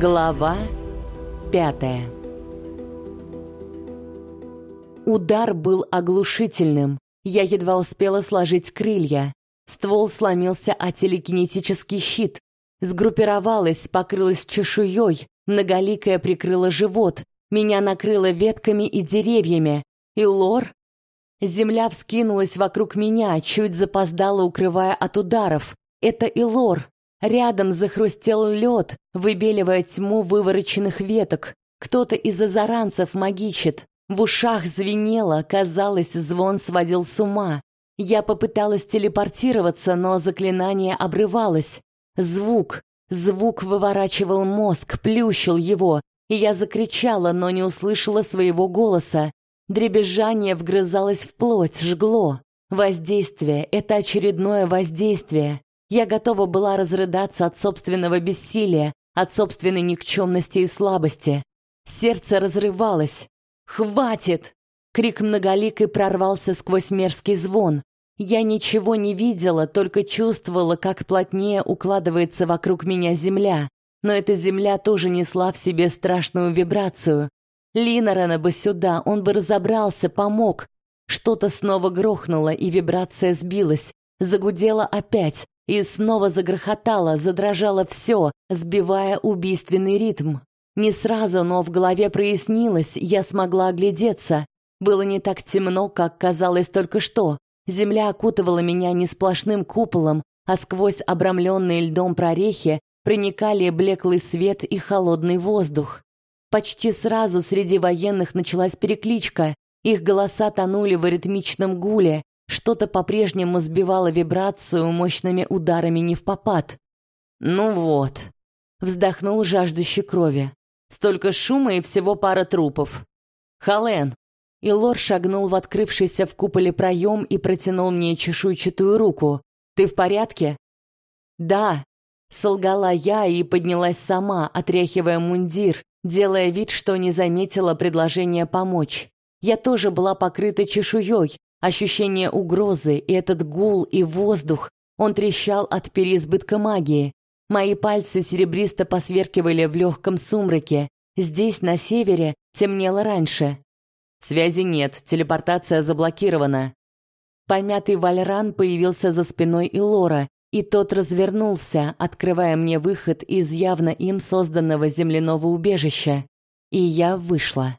Глава пятая Удар был оглушительным. Я едва успела сложить крылья. Ствол сломился о телекинетический щит. Сгруппировалась, покрылась чешуей, многоликая прикрыла живот, меня накрыло ветками и деревьями. И лор? Земля вскинулась вокруг меня, чуть запоздала, укрывая от ударов. Это Илор. Рядом захрустел лед, выбеливая тьму вывороченных веток. Кто-то из азаранцев магичит. В ушах звенело, казалось, звон сводил с ума. Я попыталась телепортироваться, но заклинание обрывалось. Звук, звук выворачивал мозг, плющил его, и я закричала, но не услышала своего голоса. Дребезжание вгрызалось в плоть, жгло. Воздействие — это очередное воздействие. Я готова была разрыдаться от собственного бессилия, от собственной никчемности и слабости. Сердце разрывалось. «Хватит!» Крик многоликой прорвался сквозь мерзкий звон. Я ничего не видела, только чувствовала, как плотнее укладывается вокруг меня земля. Но эта земля тоже несла в себе страшную вибрацию. Линорена бы сюда, он бы разобрался, помог. Что-то снова грохнуло, и вибрация сбилась. Загудела опять, и снова загрохотало, задрожало все, сбивая убийственный ритм. Не сразу, но в голове прояснилось, я смогла оглядеться. Было не так темно, как казалось только что. Земля окутывала меня не сплошным куполом, а сквозь обрамленные льдом прорехи проникали блеклый свет и холодный воздух. Почти сразу среди военных началась перекличка. Их голоса тонули в ритмичном гуле, что-то по-прежнему сбивало вибрацию мощными ударами не в попад. Ну вот, вздохнул жаждущий крови. Столько шума и всего пара трупов. Хален. И Лор шагнул в открывшийся в куполе проем и протянул мне чешуйчатую руку. Ты в порядке? Да, Солгала я и поднялась сама, отряхивая мундир, делая вид, что не заметила предложения помочь. Я тоже была покрыта чешуей, ощущение угрозы и этот гул и воздух, он трещал от переизбытка магии. Мои пальцы серебристо посверкивали в легком сумраке. Здесь, на севере, темнело раньше. Связи нет, телепортация заблокирована. Помятый Вальран появился за спиной Илора и тот развернулся, открывая мне выход из явно им созданного земляного убежища. И я вышла.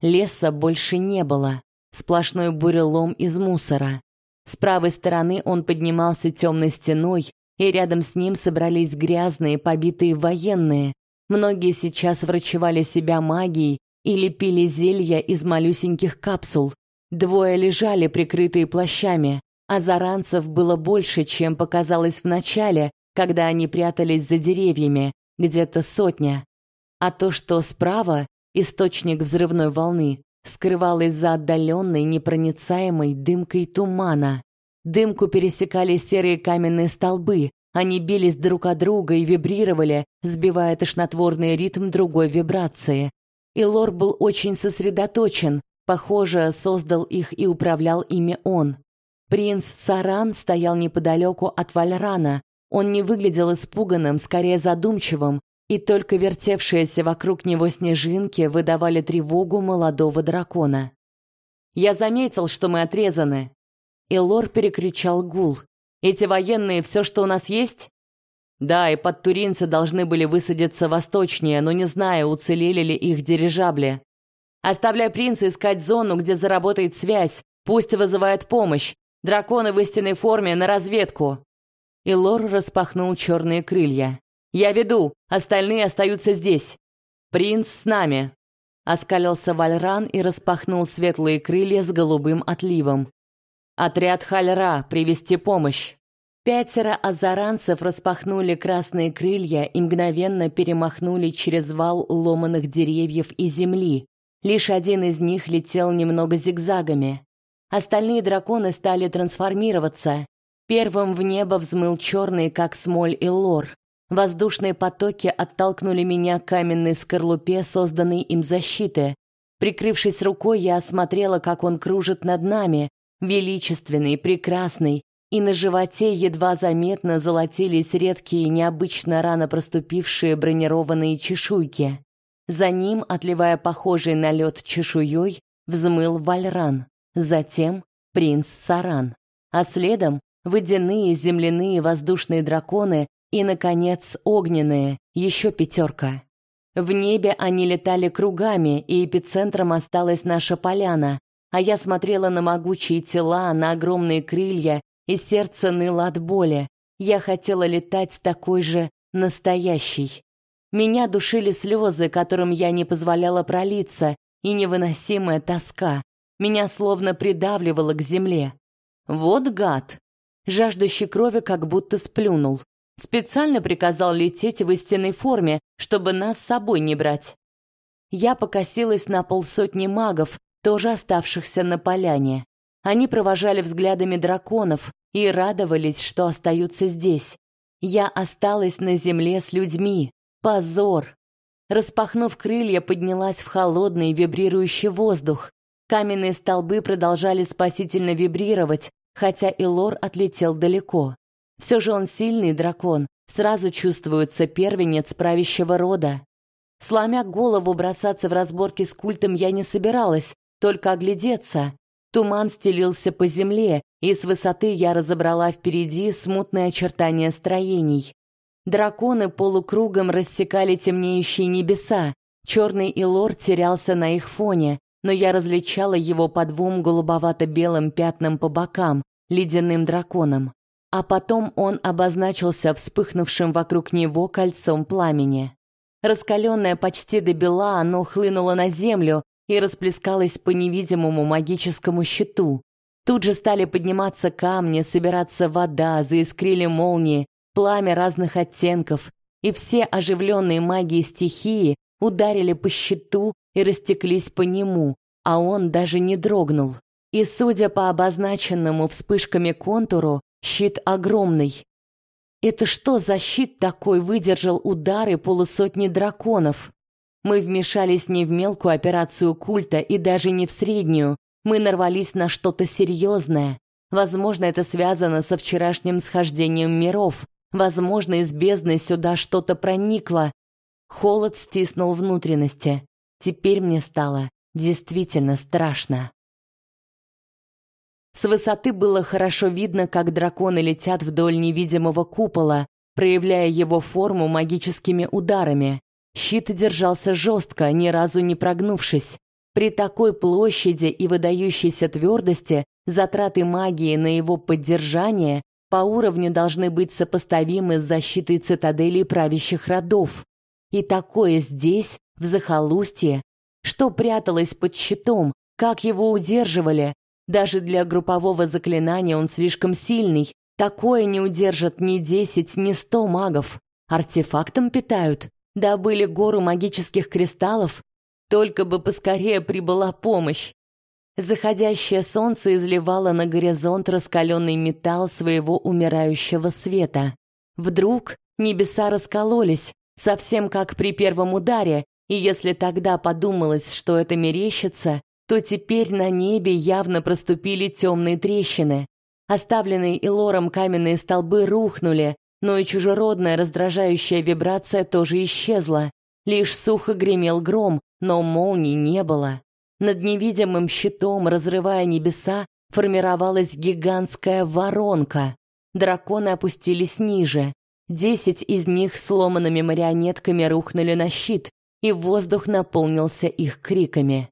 Леса больше не было. Сплошной бурелом из мусора. С правой стороны он поднимался темной стеной, и рядом с ним собрались грязные, побитые военные. Многие сейчас врачевали себя магией или пили зелья из малюсеньких капсул. Двое лежали, прикрытые плащами а заранцев было больше, чем показалось в начале, когда они прятались за деревьями, где-то сотня. А то, что справа, источник взрывной волны, скрывалось за отдаленной непроницаемой дымкой тумана. Дымку пересекали серые каменные столбы, они бились друг о друга и вибрировали, сбивая тошнотворный ритм другой вибрации. И Лор был очень сосредоточен, похоже, создал их и управлял ими он. Принц Саран стоял неподалеку от Вальрана. Он не выглядел испуганным, скорее задумчивым, и только вертевшиеся вокруг него снежинки выдавали тревогу молодого дракона. «Я заметил, что мы отрезаны!» И Лор перекричал гул. «Эти военные — все, что у нас есть?» «Да, и подтуринцы должны были высадиться восточнее, но не знаю, уцелели ли их дирижабли. Оставляй принца искать зону, где заработает связь, пусть вызывает помощь, Драконы в истинной форме на разведку. И Лор распахнул черные крылья. Я веду, остальные остаются здесь. Принц с нами. Оскалился Вальран и распахнул светлые крылья с голубым отливом. Отряд Хальра, привести помощь. Пятеро азаранцев распахнули красные крылья и мгновенно перемахнули через вал ломаных деревьев и земли. Лишь один из них летел немного зигзагами. Остальные драконы стали трансформироваться. Первым в небо взмыл черный, как смоль и лор. Воздушные потоки оттолкнули меня к каменной скорлупе, созданной им защиты. Прикрывшись рукой, я осмотрела, как он кружит над нами, величественный, прекрасный, и на животе едва заметно золотились редкие, необычно рано проступившие бронированные чешуйки. За ним, отливая похожий на лед чешуей, взмыл Вальран, затем принц Саран, а следом водяные, земляные, воздушные драконы и, наконец, огненные, еще пятерка. В небе они летали кругами, и эпицентром осталась наша поляна, а я смотрела на могучие тела, на огромные крылья и сердце ныло от боли. Я хотела летать такой же настоящий. Меня душили слезы, которым я не позволяла пролиться, и невыносимая тоска. Меня словно придавливало к земле. Вот гад. Жаждущий крови как будто сплюнул. Специально приказал лететь в истинной форме, чтобы нас с собой не брать. Я покосилась на полсотни магов, тоже оставшихся на поляне. Они провожали взглядами драконов и радовались, что остаются здесь. Я осталась на земле с людьми. Позор! Распахнув крылья, поднялась в холодный вибрирующий воздух. Каменные столбы продолжали спасительно вибрировать, хотя Илор отлетел далеко. Все же он сильный дракон, сразу чувствуется первенец правящего рода. Сломя голову бросаться в разборки с культом я не собиралась, только оглядеться. Туман стелился по земле, и с высоты я разобрала впереди смутные очертания строений. Драконы полукругом рассекали темнеющие небеса. Черный Илор терялся на их фоне, но я различала его по двум голубовато-белым пятнам по бокам, ледяным драконом. А потом он обозначился вспыхнувшим вокруг него кольцом пламени. Раскаленное почти до бела, оно хлынуло на землю, и расплескалась по невидимому магическому щиту. Тут же стали подниматься камни, собираться вода, заискрили молнии, пламя разных оттенков, и все оживленные магии стихии ударили по щиту и растеклись по нему, а он даже не дрогнул. И, судя по обозначенному вспышками контуру, щит огромный. Это что за щит такой выдержал удары полусотни драконов? Мы вмешались не в мелкую операцию культа и даже не в среднюю. Мы нарвались на что-то серьезное. Возможно, это связано со вчерашним схождением миров. Возможно, из бездны сюда что-то проникло. Холод стиснул внутренности. Теперь мне стало действительно страшно. С высоты было хорошо видно, как драконы летят вдоль невидимого купола, проявляя его форму магическими ударами. Щит держался жестко, ни разу не прогнувшись. При такой площади и выдающейся твердости затраты магии на его поддержание по уровню должны быть сопоставимы с защитой цитаделей правящих родов. И такое здесь, в захолустье, что пряталось под щитом, как его удерживали. Даже для группового заклинания он слишком сильный. Такое не удержат ни десять, ни сто магов. Артефактом питают. Добыли гору магических кристаллов, только бы поскорее прибыла помощь. Заходящее солнце изливало на горизонт раскаленный металл своего умирающего света. Вдруг небеса раскололись, совсем как при первом ударе, и если тогда подумалось, что это мерещится, то теперь на небе явно проступили темные трещины. Оставленные Илором каменные столбы рухнули, но и чужеродная раздражающая вибрация тоже исчезла. Лишь сухо гремел гром, но молний не было. Над невидимым щитом, разрывая небеса, формировалась гигантская воронка. Драконы опустились ниже. Десять из них сломанными марионетками рухнули на щит, и воздух наполнился их криками.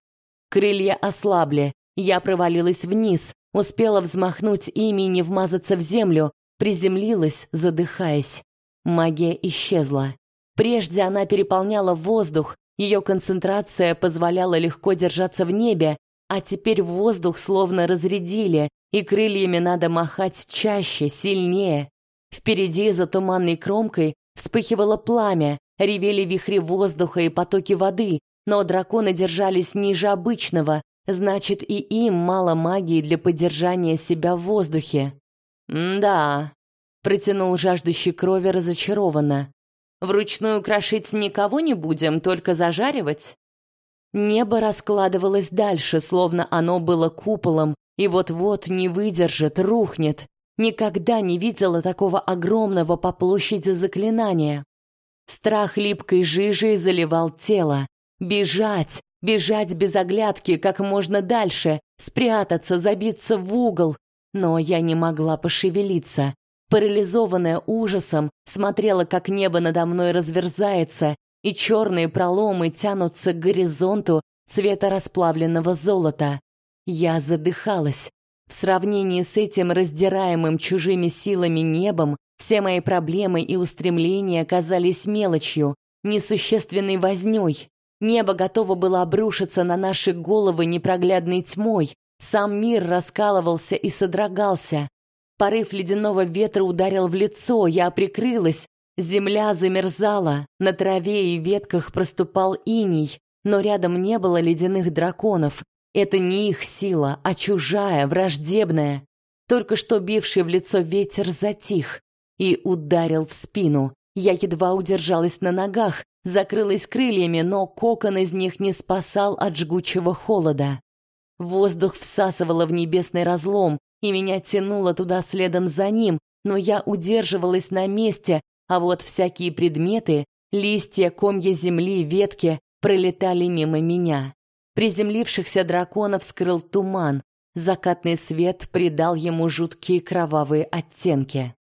Крылья ослабли, я провалилась вниз, успела взмахнуть ими и не вмазаться в землю, приземлилась, задыхаясь. Магия исчезла. Прежде она переполняла воздух, ее концентрация позволяла легко держаться в небе, а теперь воздух словно разрядили, и крыльями надо махать чаще, сильнее. Впереди за туманной кромкой вспыхивало пламя, ревели вихри воздуха и потоки воды, но драконы держались ниже обычного, значит и им мало магии для поддержания себя в воздухе. «Да», — протянул жаждущий крови разочарованно. «Вручную крошить никого не будем, только зажаривать?» Небо раскладывалось дальше, словно оно было куполом, и вот-вот не выдержит, рухнет. Никогда не видела такого огромного по площади заклинания. Страх липкой жижей заливал тело. Бежать, бежать без оглядки как можно дальше, спрятаться, забиться в угол. Но я не могла пошевелиться. Парализованная ужасом, смотрела, как небо надо мной разверзается, и черные проломы тянутся к горизонту цвета расплавленного золота. Я задыхалась. В сравнении с этим раздираемым чужими силами небом, все мои проблемы и устремления оказались мелочью, несущественной вознёй. Небо готово было обрушиться на наши головы непроглядной тьмой. Сам мир раскалывался и содрогался. Порыв ледяного ветра ударил в лицо, я прикрылась. Земля замерзала, на траве и ветках проступал иней, но рядом не было ледяных драконов, это не их сила, а чужая, враждебная. Только что бивший в лицо ветер затих и ударил в спину. Я едва удержалась на ногах, закрылась крыльями, но кокон из них не спасал от жгучего холода. Воздух всасывало в небесный разлом, и меня тянуло туда следом за ним, но я удерживалась на месте, а вот всякие предметы, листья, комья земли, ветки пролетали мимо меня. Приземлившихся драконов скрыл туман, закатный свет придал ему жуткие кровавые оттенки.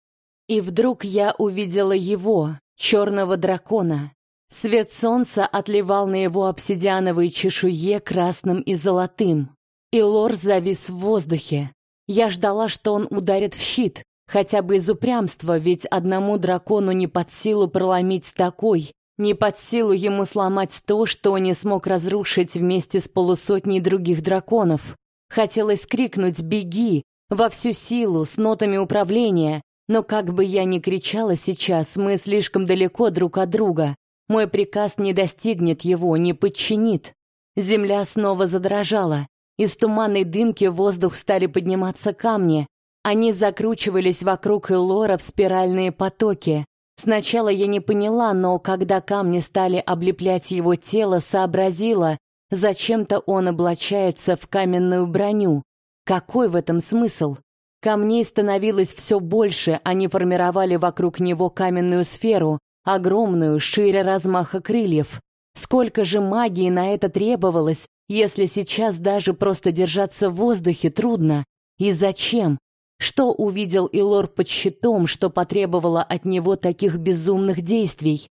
И вдруг я увидела его, черного дракона. Свет солнца отливал на его обсидиановой чешуе красным и золотым. И лор завис в воздухе. Я ждала, что он ударит в щит, хотя бы из упрямства, ведь одному дракону не под силу проломить такой, не под силу ему сломать то, что не смог разрушить вместе с полусотней других драконов. Хотелось крикнуть «Беги!» во всю силу, с нотами управления, но как бы я ни кричала сейчас, мы слишком далеко друг от друга. Мой приказ не достигнет его, не подчинит. Земля снова задрожала. Из туманной дымки в воздух стали подниматься камни. Они закручивались вокруг Элора в спиральные потоки. Сначала я не поняла, но когда камни стали облеплять его тело, сообразила, зачем-то он облачается в каменную броню. Какой в этом смысл? Камней становилось все больше, они формировали вокруг него каменную сферу, огромную, шире размаха крыльев. Сколько же магии на это требовалось, если сейчас даже просто держаться в воздухе трудно? И зачем? Что увидел Илор под щитом, что потребовало от него таких безумных действий?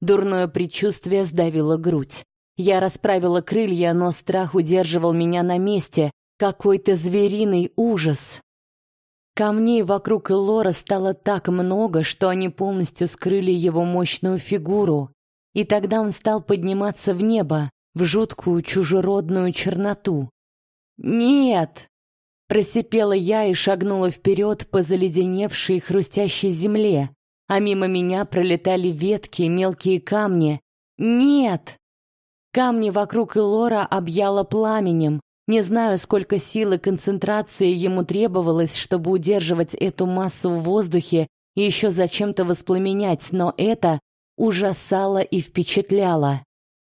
Дурное предчувствие сдавило грудь. Я расправила крылья, но страх удерживал меня на месте. Какой-то звериный ужас. Камней вокруг Илора стало так много, что они полностью скрыли его мощную фигуру. И тогда он стал подниматься в небо, в жуткую чужеродную черноту. «Нет!» Просипела я и шагнула вперед по заледеневшей хрустящей земле, а мимо меня пролетали ветки, мелкие камни. Нет! Камни вокруг Элора объяло пламенем. Не знаю, сколько силы концентрации ему требовалось, чтобы удерживать эту массу в воздухе и еще зачем-то воспламенять, но это ужасало и впечатляло.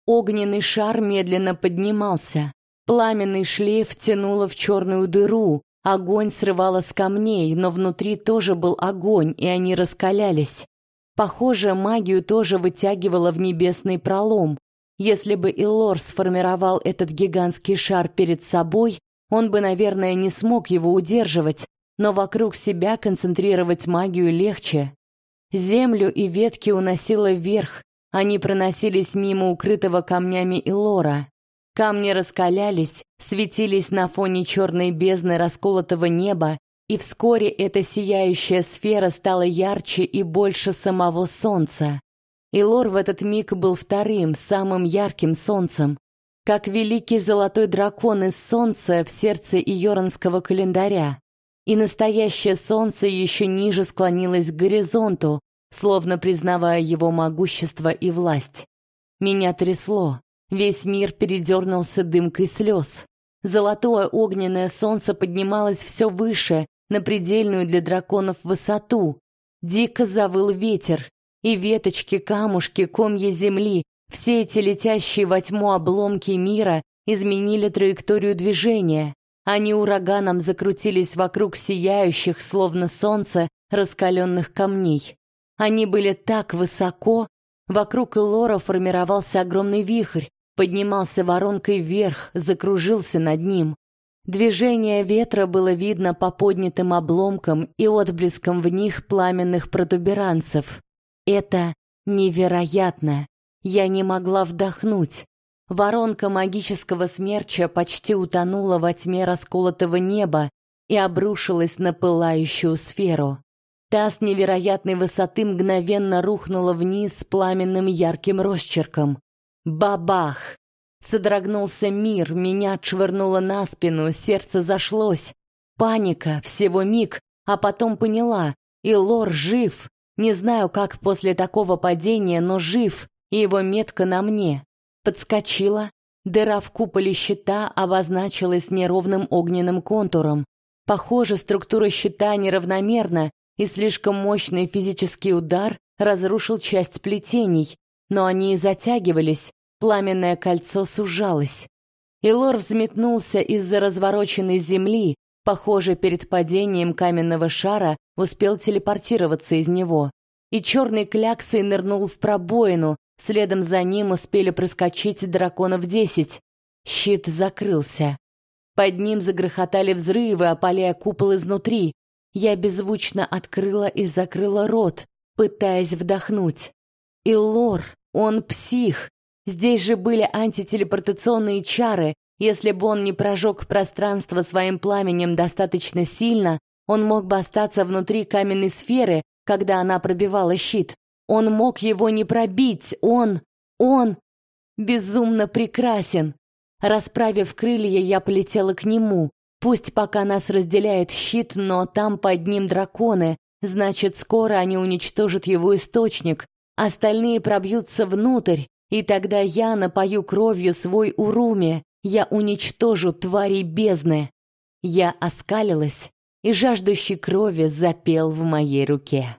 Огненный шар медленно поднимался. Пламенный шлейф тянуло в черную дыру, огонь срывало с камней, но внутри тоже был огонь, и они раскалялись. Похоже, магию тоже вытягивало в небесный пролом. Если бы Илор сформировал этот гигантский шар перед собой, он бы, наверное, не смог его удерживать, но вокруг себя концентрировать магию легче. Землю и ветки уносило вверх, они проносились мимо укрытого камнями Илора. Камни раскалялись, светились на фоне черной бездны расколотого неба, и вскоре эта сияющая сфера стала ярче и больше самого солнца. И Лор в этот миг был вторым, самым ярким солнцем, как великий золотой дракон из солнца в сердце Иоранского календаря. И настоящее солнце еще ниже склонилось к горизонту, словно признавая его могущество и власть. Меня трясло. Весь мир передернулся дымкой слез. Золотое огненное солнце поднималось все выше, на предельную для драконов высоту. Дико завыл ветер, и веточки, камушки, комья земли, все эти летящие во тьму обломки мира изменили траекторию движения. Они ураганом закрутились вокруг сияющих, словно солнце, раскаленных камней. Они были так высоко, вокруг Элора формировался огромный вихрь, поднимался воронкой вверх, закружился над ним. Движение ветра было видно по поднятым обломкам и отблескам в них пламенных протуберанцев. Это невероятно. Я не могла вдохнуть. Воронка магического смерча почти утонула во тьме расколотого неба и обрушилась на пылающую сферу. Та с невероятной высоты мгновенно рухнула вниз с пламенным ярким росчерком. Бабах! Содрогнулся мир, меня отшвырнуло на спину, сердце зашлось. Паника, всего миг, а потом поняла, и Лор жив. Не знаю, как после такого падения, но жив, и его метка на мне. Подскочила. Дыра в куполе щита обозначилась неровным огненным контуром. Похоже, структура щита неравномерна, и слишком мощный физический удар разрушил часть плетений, но они и затягивались, пламенное кольцо сужалось. Илор взметнулся из-за развороченной земли, похоже, перед падением каменного шара успел телепортироваться из него. И черный кляксой нырнул в пробоину, Следом за ним успели проскочить драконов десять. Щит закрылся. Под ним загрохотали взрывы, опаляя купол изнутри. Я беззвучно открыла и закрыла рот, пытаясь вдохнуть. И Лор, он псих. Здесь же были антителепортационные чары. Если бы он не прожег пространство своим пламенем достаточно сильно, он мог бы остаться внутри каменной сферы, когда она пробивала щит. Он мог его не пробить, он... он... безумно прекрасен. Расправив крылья, я полетела к нему. Пусть пока нас разделяет щит, но там под ним драконы, значит, скоро они уничтожат его источник. Остальные пробьются внутрь, и тогда я напою кровью свой Уруми. Я уничтожу твари бездны. Я оскалилась, и жаждущий крови запел в моей руке.